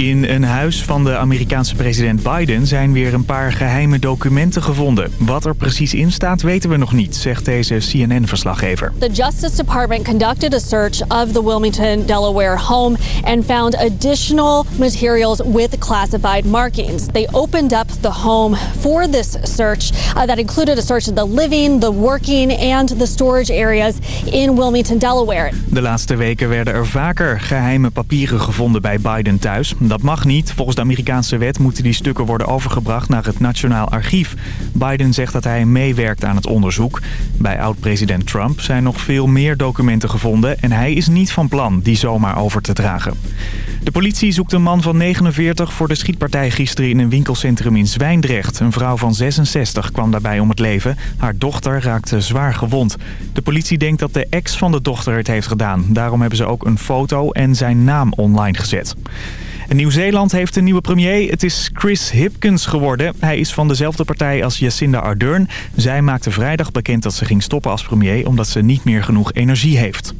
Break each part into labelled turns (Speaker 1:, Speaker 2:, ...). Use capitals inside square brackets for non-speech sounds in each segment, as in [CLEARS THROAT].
Speaker 1: In een huis van de Amerikaanse president Biden zijn weer een paar geheime documenten gevonden. Wat er precies in staat weten we nog niet, zegt deze CNN-verslaggever.
Speaker 2: The Justice Department conducted a search of the Wilmington, Delaware home and found additional materials with classified markings. They opened up the home for this search uh, that included a search of the living, the working and the storage areas in Wilmington, Delaware.
Speaker 1: De laatste weken werden er vaker geheime papieren gevonden bij Biden thuis. Dat mag niet. Volgens de Amerikaanse wet moeten die stukken worden overgebracht naar het Nationaal Archief. Biden zegt dat hij meewerkt aan het onderzoek. Bij oud-president Trump zijn nog veel meer documenten gevonden... en hij is niet van plan die zomaar over te dragen. De politie zoekt een man van 49 voor de schietpartij gisteren in een winkelcentrum in Zwijndrecht. Een vrouw van 66 kwam daarbij om het leven. Haar dochter raakte zwaar gewond. De politie denkt dat de ex van de dochter het heeft gedaan. Daarom hebben ze ook een foto en zijn naam online gezet. Nieuw-Zeeland heeft een nieuwe premier. Het is Chris Hipkins geworden. Hij is van dezelfde partij als Jacinda Ardern. Zij maakte vrijdag bekend dat ze ging stoppen als premier... omdat ze niet meer genoeg energie heeft.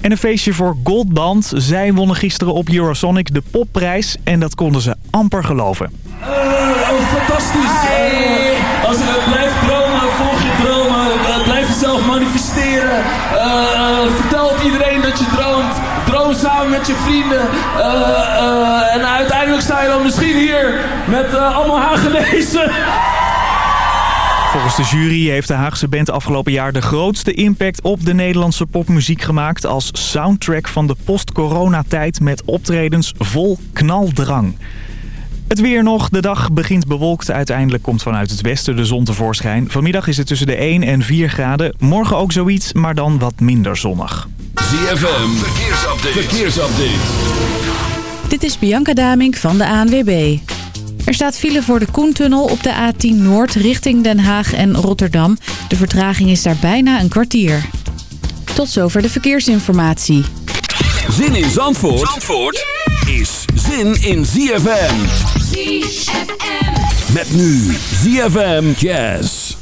Speaker 1: En een feestje voor Goldband. Zij wonnen gisteren op Eurosonic de popprijs. En dat konden ze amper geloven.
Speaker 3: Uh, oh, fantastisch. Met je vrienden. en uiteindelijk sta je dan misschien hier met allemaal Hagenezen.
Speaker 1: Volgens de jury heeft de Haagse band afgelopen jaar de grootste impact op de Nederlandse popmuziek gemaakt... als soundtrack van de post-coronatijd met optredens vol knaldrang. Het weer nog. De dag begint bewolkt. Uiteindelijk komt vanuit het westen de zon tevoorschijn. Vanmiddag is het tussen de 1 en 4 graden. Morgen ook zoiets, maar dan wat minder zonnig.
Speaker 4: ZFM, verkeersupdate. verkeersupdate.
Speaker 5: Dit is Bianca Damink van de ANWB. Er staat file voor de Koentunnel op de A10 Noord richting Den Haag en Rotterdam. De vertraging is daar bijna een kwartier. Tot zover de verkeersinformatie.
Speaker 4: Zin in Zandvoort, Zandvoort is zin in ZFM. ZFM. Met nu ZFM Jazz.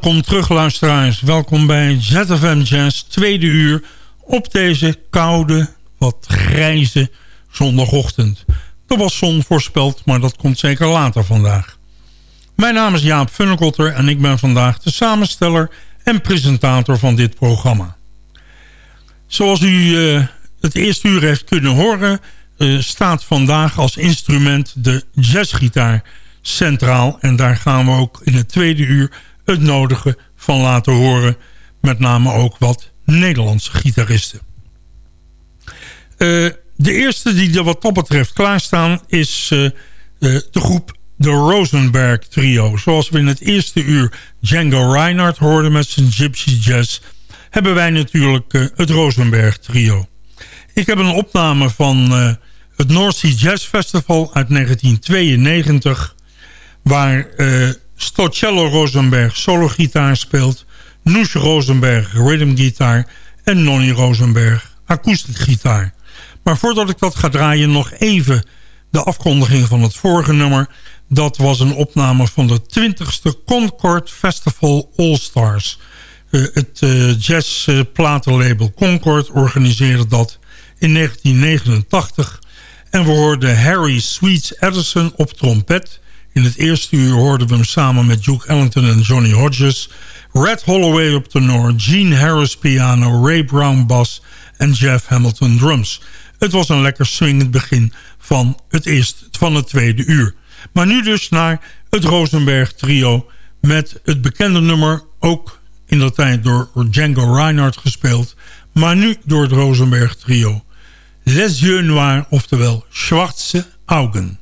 Speaker 6: Welkom terug luisteraars. Welkom bij ZFM Jazz, tweede uur... op deze koude, wat grijze zondagochtend. Er was zon voorspeld, maar dat komt zeker later vandaag. Mijn naam is Jaap Funnekotter en ik ben vandaag de samensteller... en presentator van dit programma. Zoals u uh, het eerste uur heeft kunnen horen... Uh, staat vandaag als instrument de jazzgitaar centraal. En daar gaan we ook in het tweede uur het nodige van laten horen. Met name ook wat Nederlandse gitaristen. Uh, de eerste die er wat dat betreft klaarstaan is uh, uh, de groep de Rosenberg Trio. Zoals we in het eerste uur Django Reinhardt hoorden met zijn Gypsy Jazz... hebben wij natuurlijk het Rosenberg Trio. Ik heb een opname van het North Sea Jazz Festival uit 1992 waar Stocello Rosenberg solo-gitaar speelt... Noes Rosenberg rhythmgitaar en Nonny Rosenberg akoestiekgitaar. Maar voordat ik dat ga draaien nog even de afkondiging van het vorige nummer. Dat was een opname van de 20ste Concord Festival All Stars. Uh, het uh, jazzplatenlabel Concord organiseerde dat in 1989. En we hoorden Harry Sweets Edison op trompet... In het eerste uur hoorden we hem samen met Duke Ellington en Johnny Hodges. Red Holloway op tenor, Gene Harris piano, Ray Brown bass en Jeff Hamilton drums. Het was een lekker swingend begin van het, eerste, van het tweede uur. Maar nu dus naar het Rosenberg trio met het bekende nummer... ook in dat tijd door Django Reinhardt gespeeld... maar nu door het Rosenberg trio. Les yeux noirs, oftewel Schwarze Augen.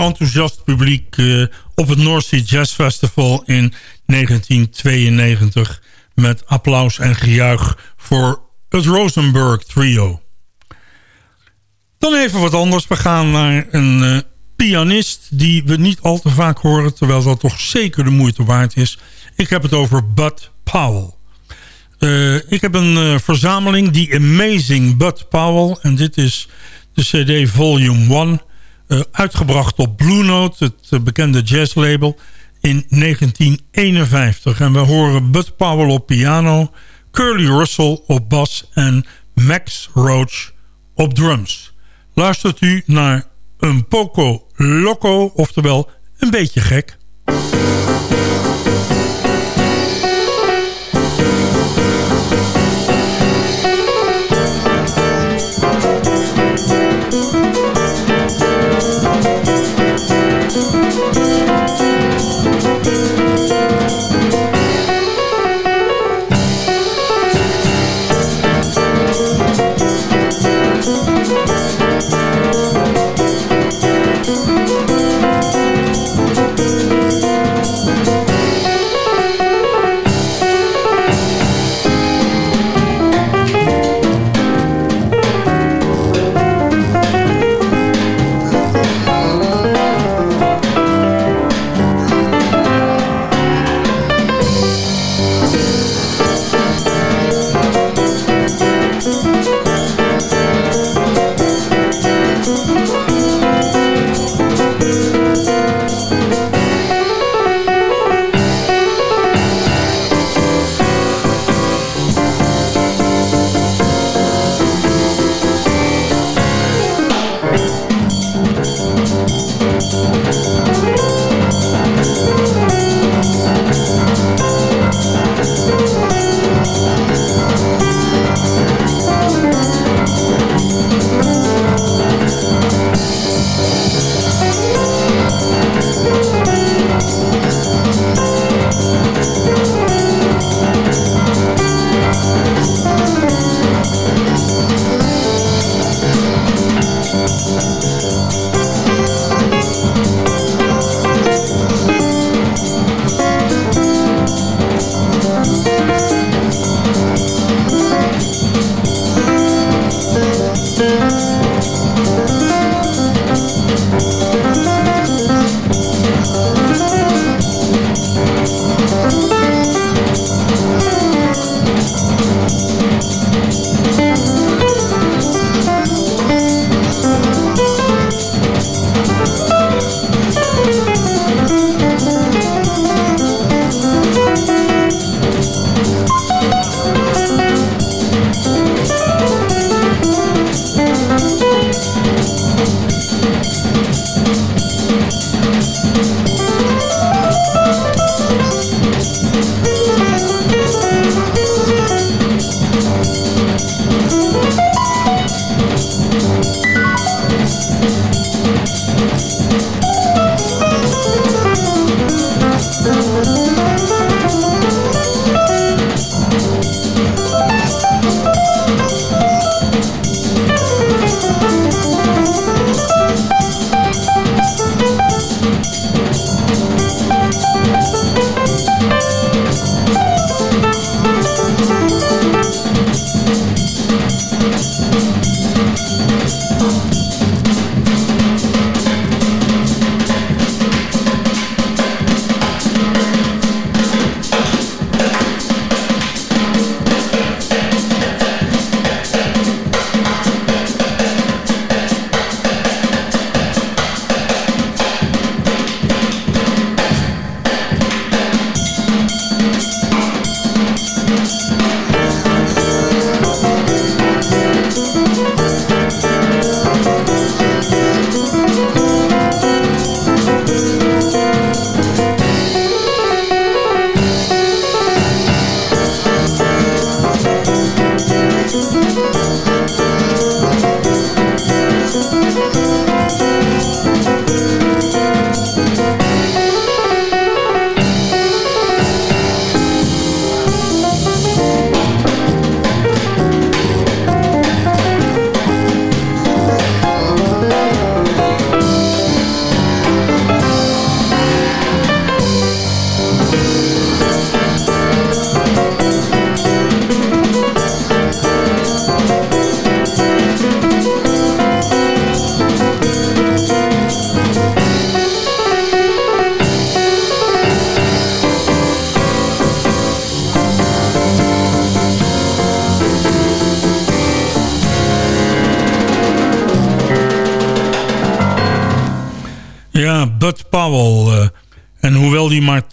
Speaker 6: Enthousiast publiek uh, op het North Sea Jazz Festival in 1992... met applaus en gejuich voor het Rosenberg Trio. Dan even wat anders. We gaan naar een uh, pianist die we niet al te vaak horen... terwijl dat toch zeker de moeite waard is. Ik heb het over Bud Powell. Uh, ik heb een verzameling, The Amazing Bud Powell. En dit is de CD Volume 1. Uh, uitgebracht op Blue Note, het bekende jazzlabel, in 1951. En we horen Bud Powell op piano, Curly Russell op bas en Max Roach op drums. Luistert u naar een poco loco, oftewel een beetje gek.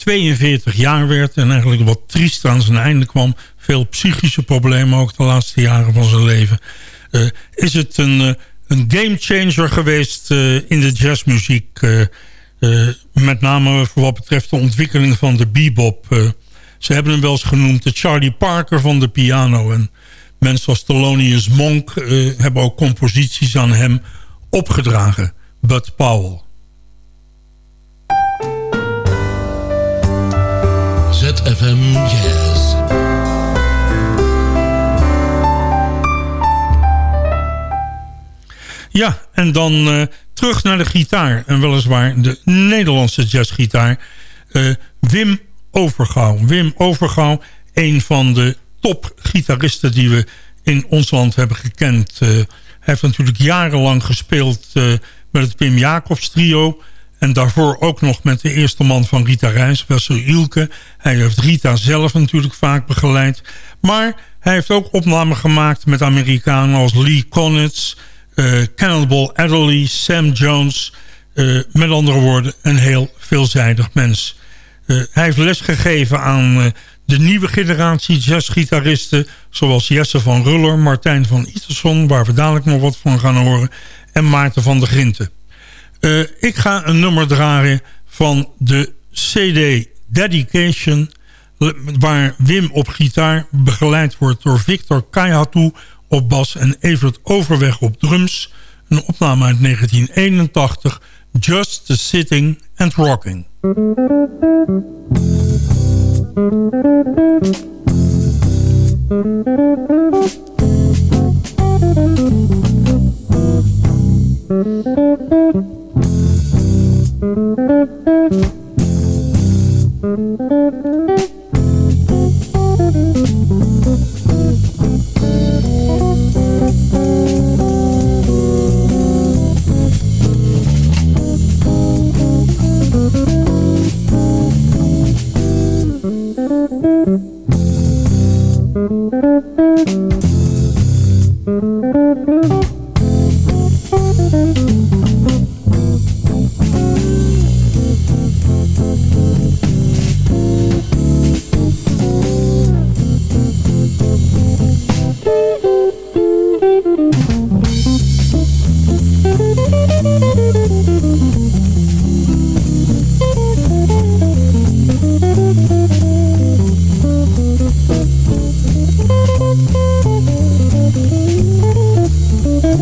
Speaker 6: 42 jaar werd en eigenlijk wat triest aan zijn einde kwam... veel psychische problemen ook de laatste jaren van zijn leven... Uh, is het een, uh, een gamechanger geweest in de jazzmuziek. met name voor wat betreft de ontwikkeling van de bebop. ze hebben hem wel eens genoemd de Charlie Parker van de piano. En mensen als Thelonious Monk hebben ook composities aan hem opgedragen. Bud Powell.
Speaker 7: ZFM Jazz.
Speaker 6: Ja, en dan uh, terug naar de gitaar. En weliswaar de Nederlandse jazzgitaar. Uh, Wim Overgouw. Wim Overgouw, een van de topgitaristen die we in ons land hebben gekend. Uh, hij heeft natuurlijk jarenlang gespeeld met het Pim Jacobs trio... En daarvoor ook nog met de eerste man van Rita Reis, Wessel Ilke. Hij heeft Rita zelf natuurlijk vaak begeleid. Maar hij heeft ook opnamen gemaakt met Amerikanen als Lee Konitz... Uh, Cannonball Adderley, Sam Jones. Uh, met andere woorden, een heel veelzijdig mens. Uh, hij heeft lesgegeven aan de nieuwe generatie jazzgitaristen... zoals Jesse van Ruller, Martijn van Iterson... waar we dadelijk nog wat van gaan horen... en Maarten van der Grinten. Eh, ik ga een nummer draaien van de CD Dedication... waar Wim op gitaar begeleid wordt door Victor Kayatu op bas... en Evert Overweg op drums. Een opname uit 1981, Just the Sitting and Rocking. Thank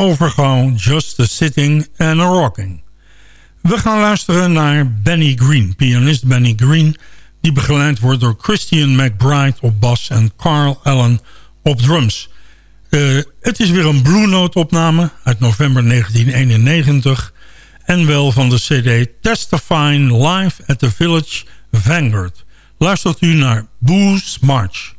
Speaker 6: Overgouw, Just a Sitting and a Rocking. We gaan luisteren naar Benny Green, pianist Benny Green... die begeleid wordt door Christian McBride op bas en Carl Allen op drums. Uh, het is weer een Blue Note opname uit november 1991... en wel van de cd Testifying Live at the Village Vanguard. Luistert u naar Booze March.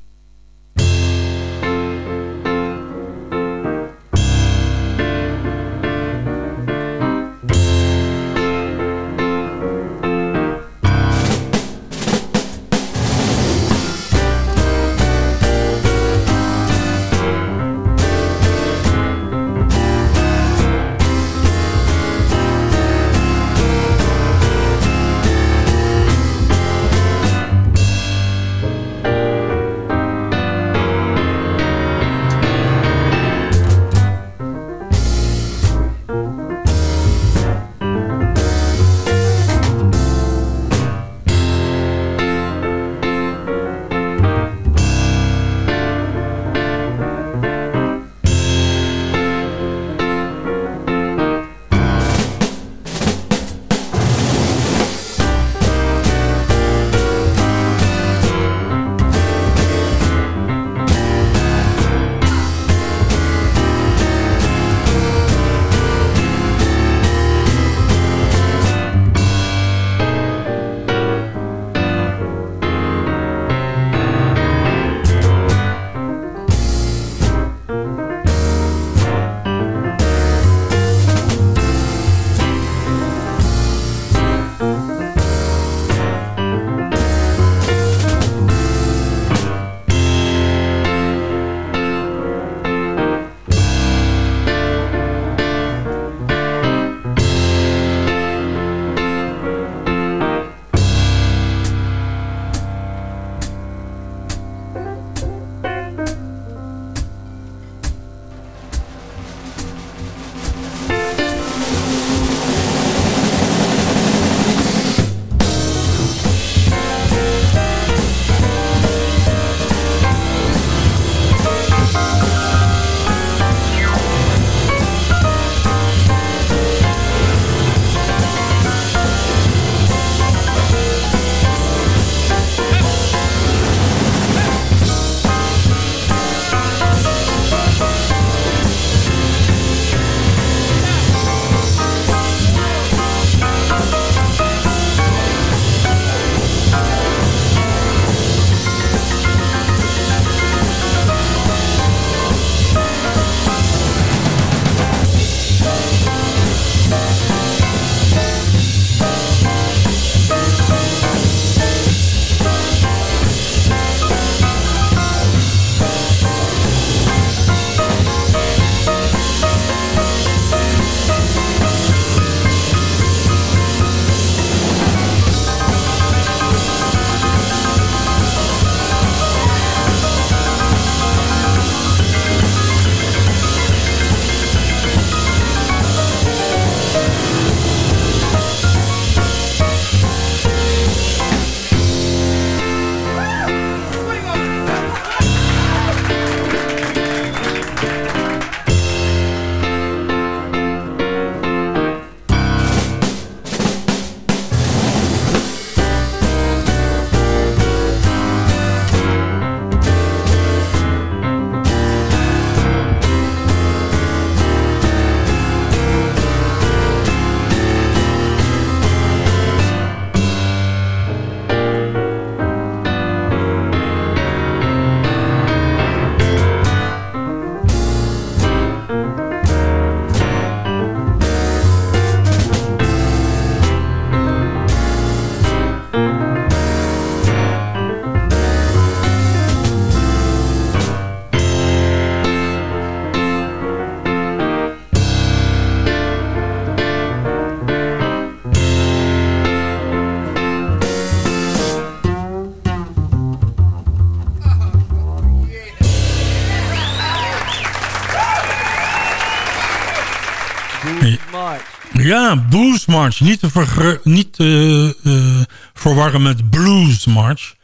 Speaker 6: Ja, Blues March. Niet te, niet te uh, verwarren met Blues March.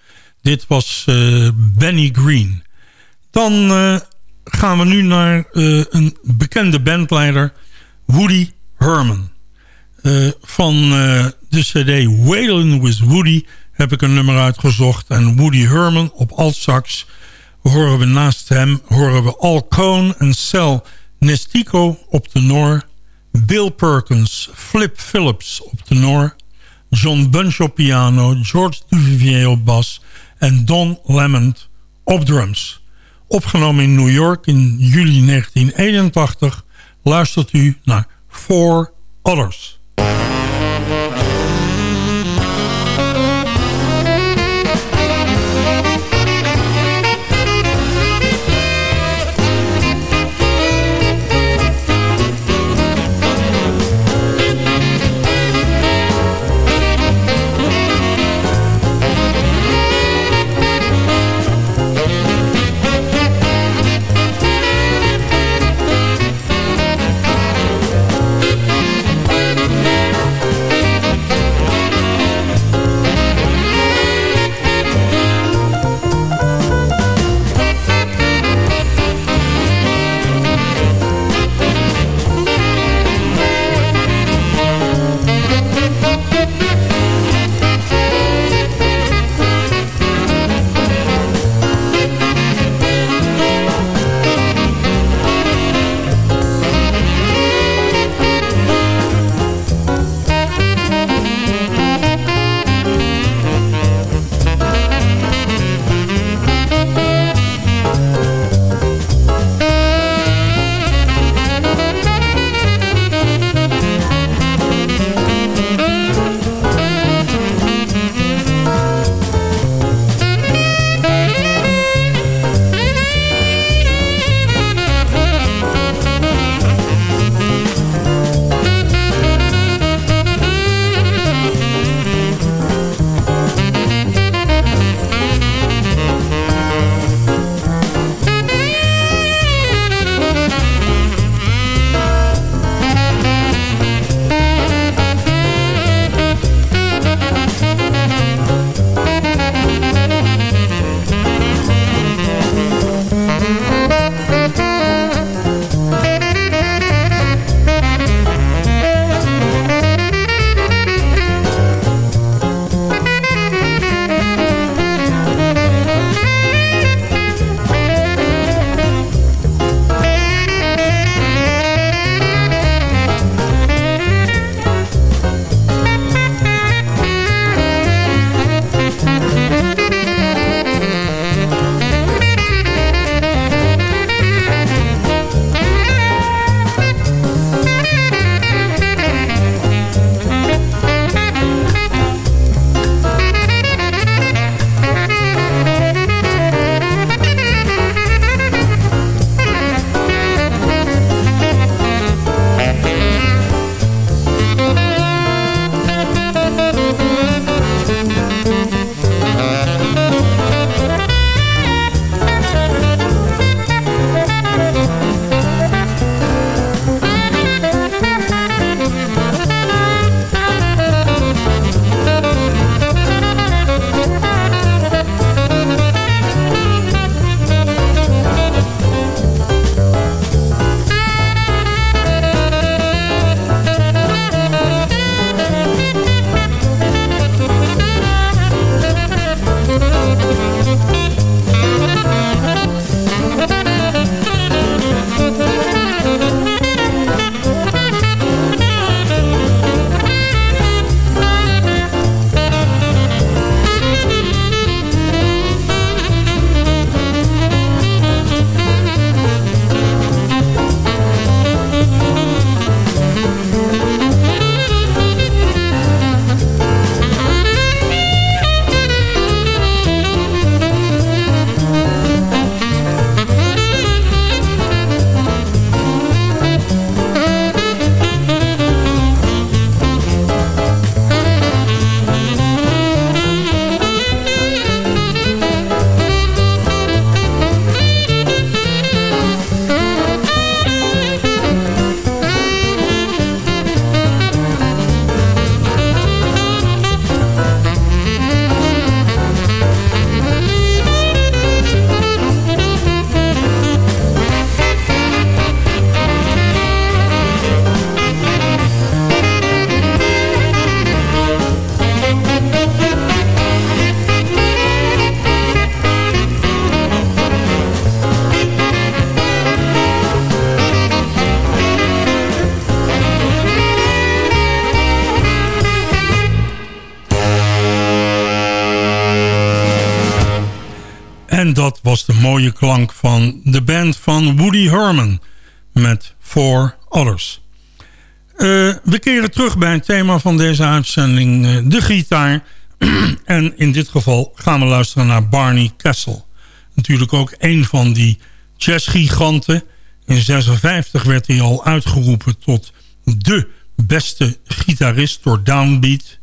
Speaker 6: Dit was uh, Benny Green. Dan gaan we nu naar een bekende bandleider, Woody Herman. Van de cd Waylon with Woody heb ik een nummer uitgezocht. En Woody Herman op altsax horen we naast hem... horen we Al Cohn en Sal Nestico op tenor... Bill Perkins, Flip Phillips op tenor... John Bunch op piano, George Duvivier op bas... en Don Lemond op drums. Opgenomen in New York in juli 1981... luistert u naar Four Others. Mooie klank van de band van Woody Herman met Four Others. Uh, we keren terug bij het thema van deze uitzending, uh, de gitaar. [CLEARS THROAT] en in dit geval gaan we luisteren naar Barney Kessel. Natuurlijk ook een van die jazzgiganten. In 56 werd hij al uitgeroepen tot de beste gitarist door Downbeat.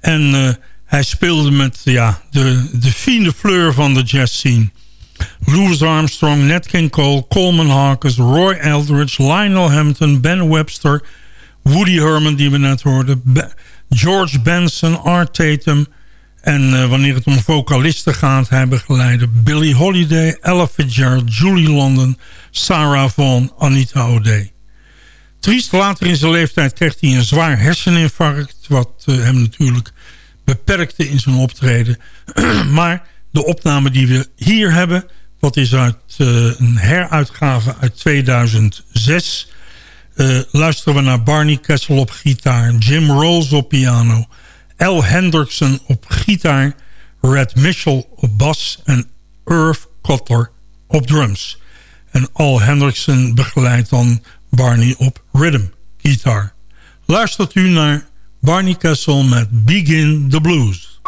Speaker 6: En uh, hij speelde met ja, de, de fine fleur van de jazz scene. Louis Armstrong, Nat King Cole, Coleman Hawkins, Roy Eldridge, Lionel Hampton, Ben Webster... Woody Herman, die we net hoorden... George Benson, Art Tatum... en uh, wanneer het om vocalisten gaat... hij begeleidde Billie Holiday, Ella Fitzgerald, Julie London... Sarah Vaughan, Anita O'Day. Triest later in zijn leeftijd kreeg hij een zwaar herseninfarct... wat uh, hem natuurlijk beperkte in zijn optreden. [CLEARS THROAT] maar de opname die we hier hebben... dat is uit uh, een heruitgave uit 2006... Uh, luisteren we naar Barney Kessel op gitaar... Jim Rolls op piano... Al Hendrickson op gitaar... Red Mitchell op bas... en Irv Cutler op drums. En Al Hendrickson begeleidt dan Barney op rhythm gitaar. Luistert u naar Barney Kessel met Begin the Blues.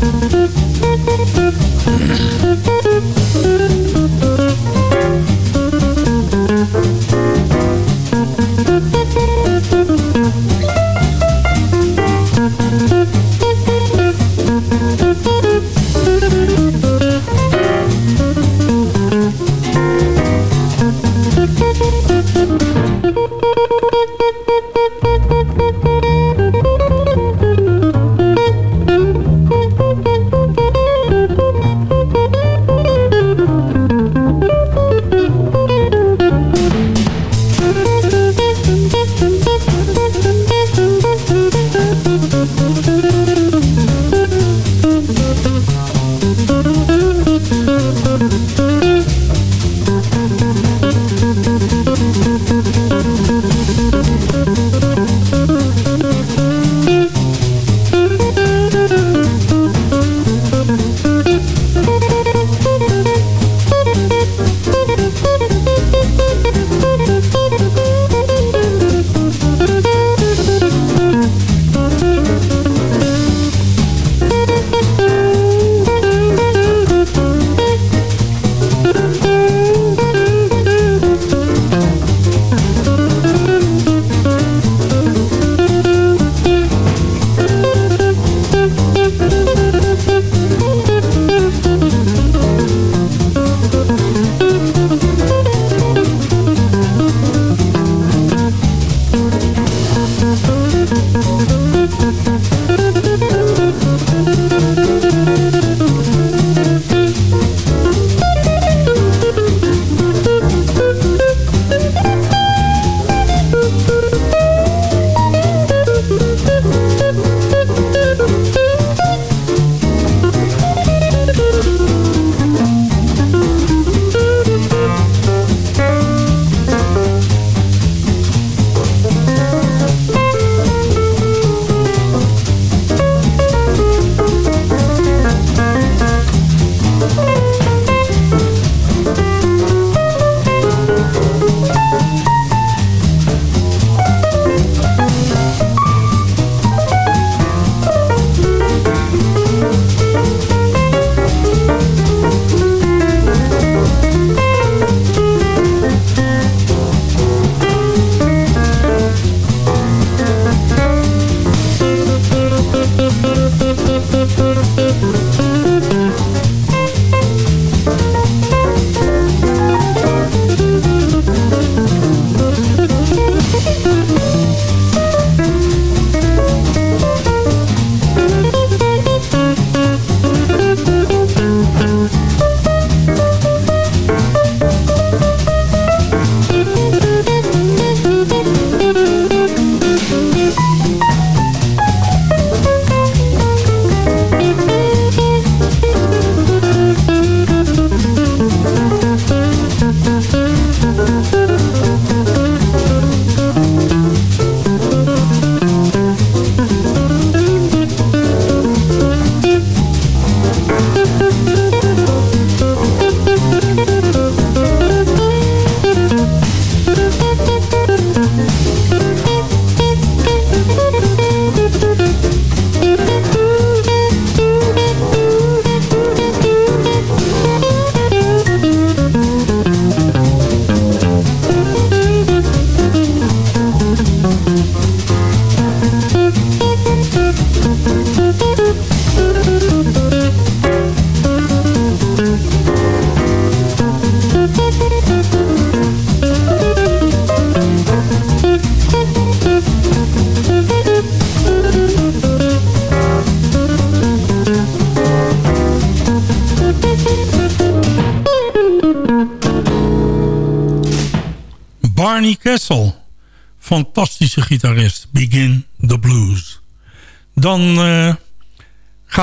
Speaker 6: Thank you.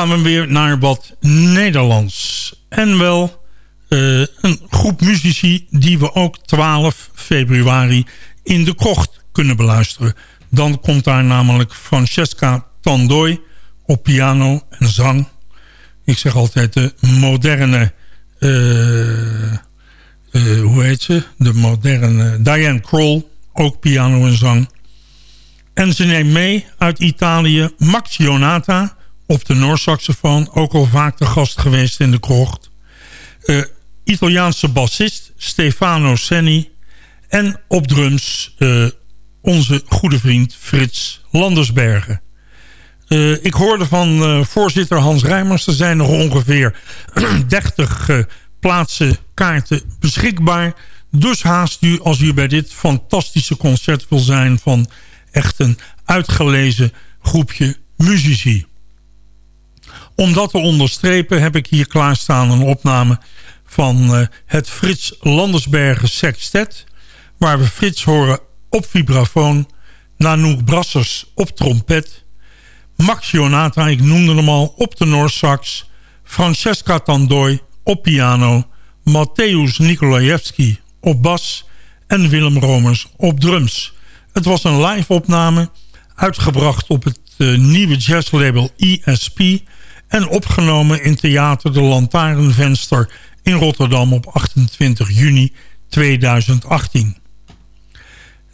Speaker 6: Gaan we weer naar wat Nederlands. En wel uh, een groep muzici die we ook 12 februari in de krocht kunnen beluisteren. Dan komt daar namelijk Francesca Tandooi op piano en zang. Ik zeg altijd de moderne... Uh, uh, hoe heet ze? De moderne Diane Kroll. Ook piano en zang. En ze neemt mee uit Italië Max Jonata op de Noorsaxofoon. Ook al vaak de gast geweest in de krocht. Uh, Italiaanse bassist Stefano Senni. En op drums uh, onze goede vriend Frits Landersbergen. Uh, ik hoorde van voorzitter Hans Rijmers... er zijn nog ongeveer [CLEARS THROAT] 30 uh, plaatsen kaarten beschikbaar. Dus haast u als u bij dit fantastische concert wil zijn... van echt een uitgelezen groepje muzici. Om dat te onderstrepen heb ik hier klaarstaan een opname... van het Frits Landersbergen Sextet... waar we Frits horen op vibrafoon... Nanook Brassers op trompet... Max Jonata, ik noemde hem al, op de Noorsax... Francesca Tandooi op piano... Mateusz Nikolajewski op bas... en Willem Romers op drums. Het was een live opname... uitgebracht op het uh, nieuwe jazzlabel ESP... en opgenomen in Theater de Lantaarnvenster in Rotterdam op 28 juni 2018.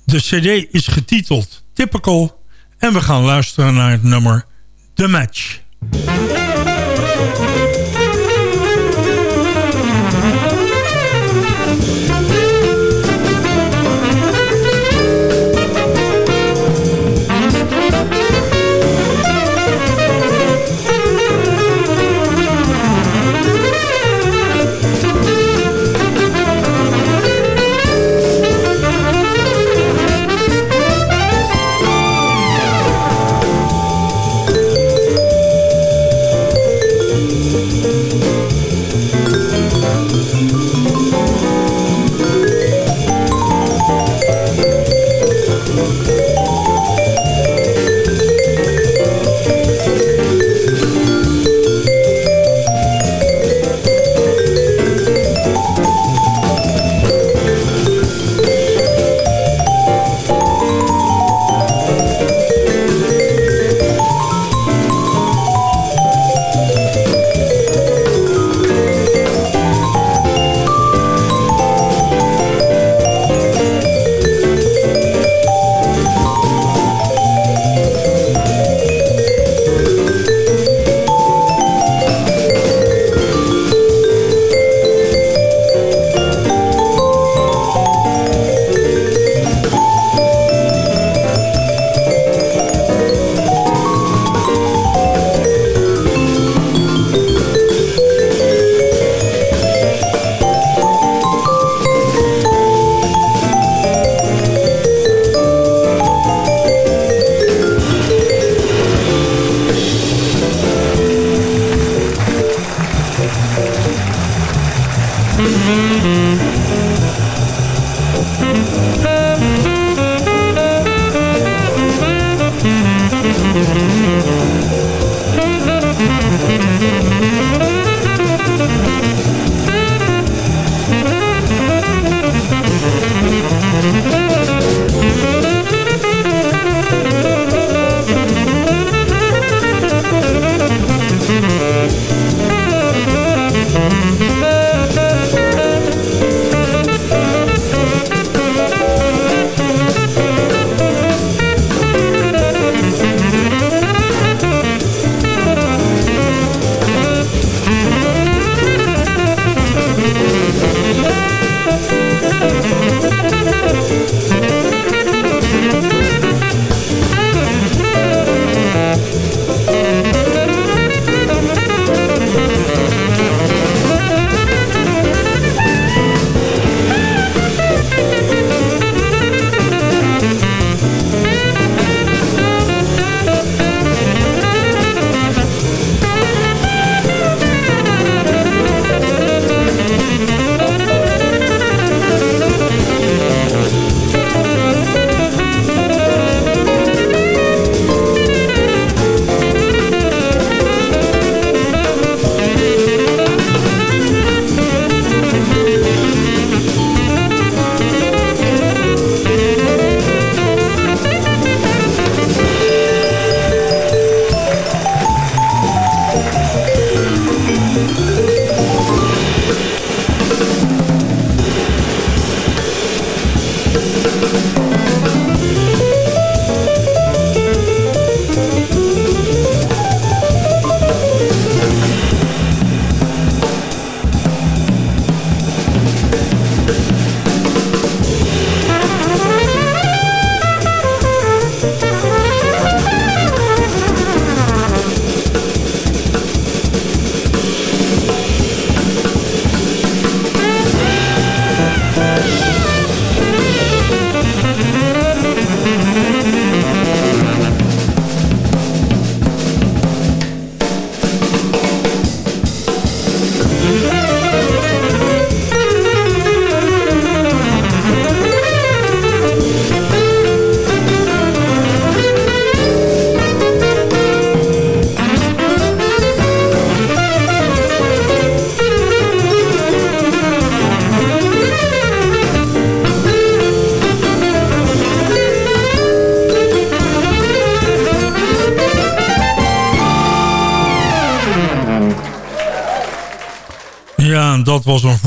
Speaker 6: De cd is getiteld Typical en we gaan luisteren naar het nummer The Match.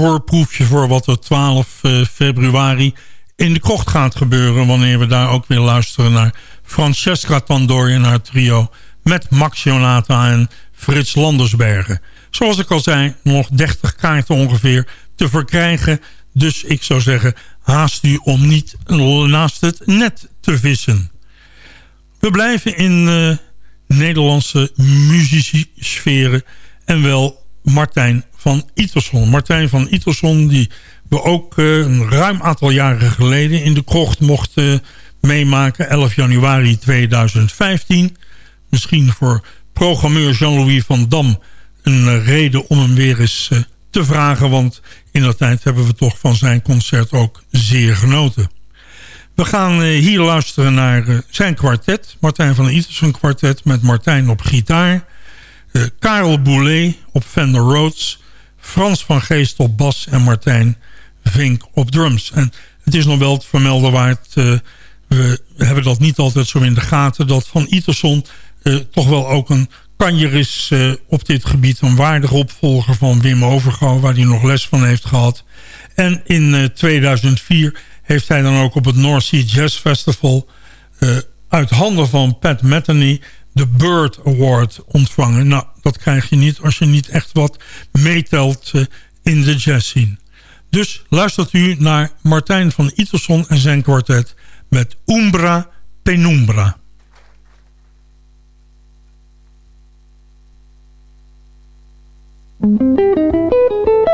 Speaker 6: Voorproefje voor wat er 12 eh, februari in de krocht gaat gebeuren... wanneer we daar ook weer luisteren naar Francesca Tandori en haar trio... met Max Jonata en Frits Landersbergen. Zoals ik al zei, nog 30 kaarten ongeveer te verkrijgen. Dus ik zou zeggen, haast u om niet naast het net te vissen. We blijven in uh, Nederlandse muzici-sferen en wel Martijn van Iterson. Martijn van Iterson die we ook uh, een ruim aantal jaren geleden in de krocht mochten meemaken. 11 januari 2015. Misschien voor programmeur Jean-Louis van Dam een reden om hem weer eens te vragen. Want in dat tijd hebben we toch van zijn concert ook zeer genoten. We gaan hier luisteren naar zijn kwartet. Martijn van Iterson kwartet met Martijn op gitaar. Karel Boulet op Fender Rhodes. Frans van Geest op bas en Martijn Vink op drums. En het is nog wel te vermelden waard... Uh, we hebben dat niet altijd zo in de gaten... dat Van Iterson uh, toch wel ook een kanjer is uh, op dit gebied. Een waardige opvolger van Wim Overgouw... waar hij nog les van heeft gehad. En in 2004 heeft hij dan ook op het North Sea Jazz Festival... uit handen van Pat Metheny de Bird Award ontvangen. Nou, dat krijg je niet als je niet echt wat meetelt eh, in de jazz scene. Dus luistert u naar Martijn van Itelson en zijn kwartet met Umbra Penumbra. Mm-hmm.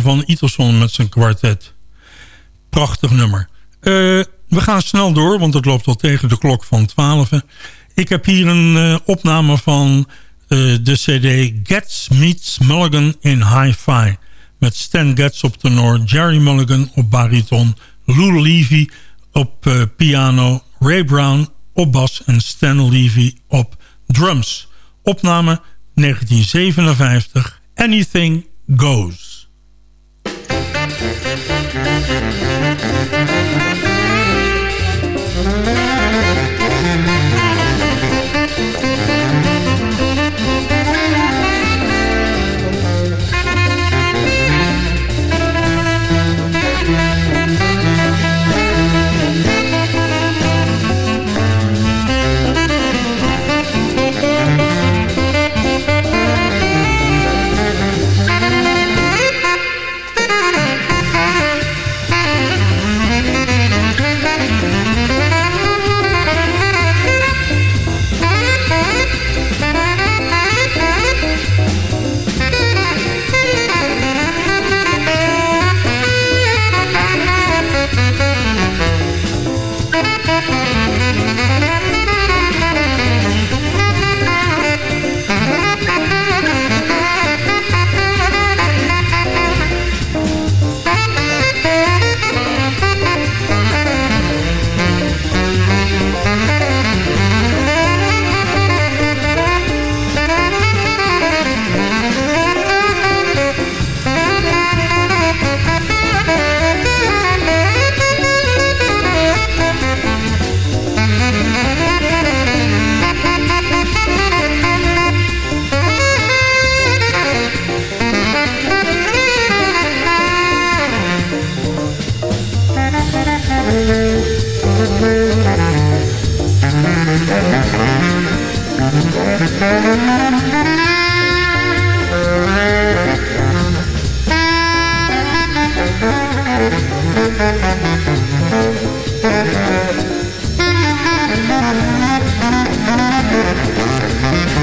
Speaker 6: Van Itelson met zijn kwartet. Prachtig nummer. Uh, we gaan snel door, want het loopt al tegen de klok van 12. Ik heb hier een uh, opname van de cd Getz Meets Mulligan in Hi-Fi. Met Stan Getz op tenor, Jerry Mulligan op bariton... Lou Levy op piano, Ray Brown op bas en Stan Levy op drums. Opname 1957 Anything Goes.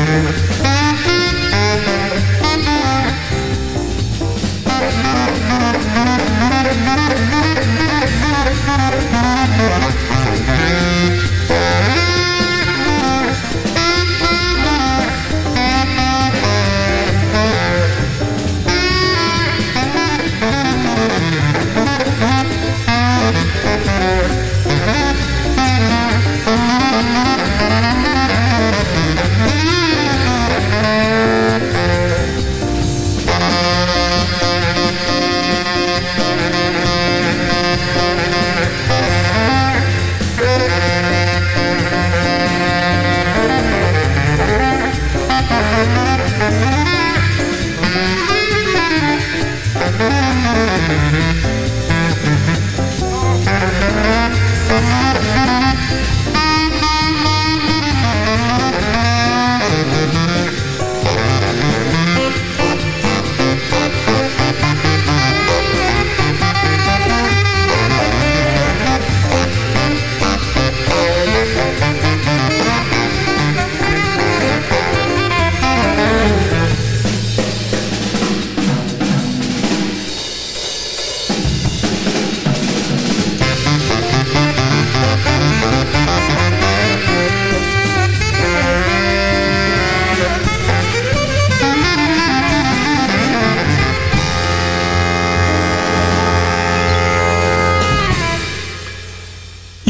Speaker 6: Thank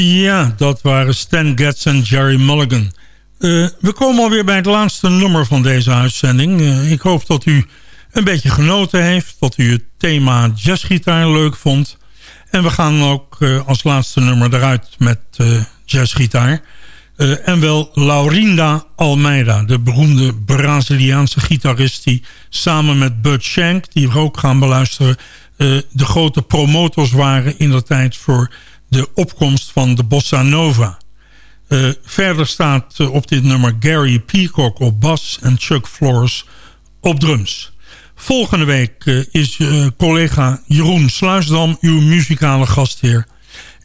Speaker 6: Ja, dat waren Stan Getz en Jerry Mulligan. Uh, we komen alweer bij het laatste nummer van deze uitzending. Uh, ik hoop dat u een beetje genoten heeft. Dat u het thema jazzgitaar leuk vond. En we gaan ook uh, als laatste nummer eruit met jazzgitaar. en wel Laurinda Almeida, de beroemde Braziliaanse gitarist... die samen met Bud Shank, die we ook gaan beluisteren... de grote promotors waren in de tijd voor de opkomst van de bossa nova. Uh, verder staat uh, op dit nummer Gary Peacock op bas en Chuck Flores op drums. Volgende week uh, is collega Jeroen Sluisdam uw muzikale gastheer.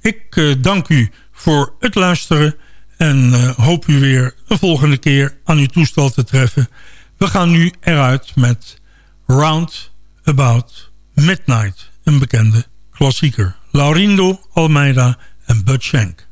Speaker 6: Ik dank u voor het luisteren. En uh, hoop u weer een volgende keer aan uw toestel te treffen. We gaan nu eruit met Round About Midnight. Een bekende klassieker. Laurindo Almeida en Bud Shank.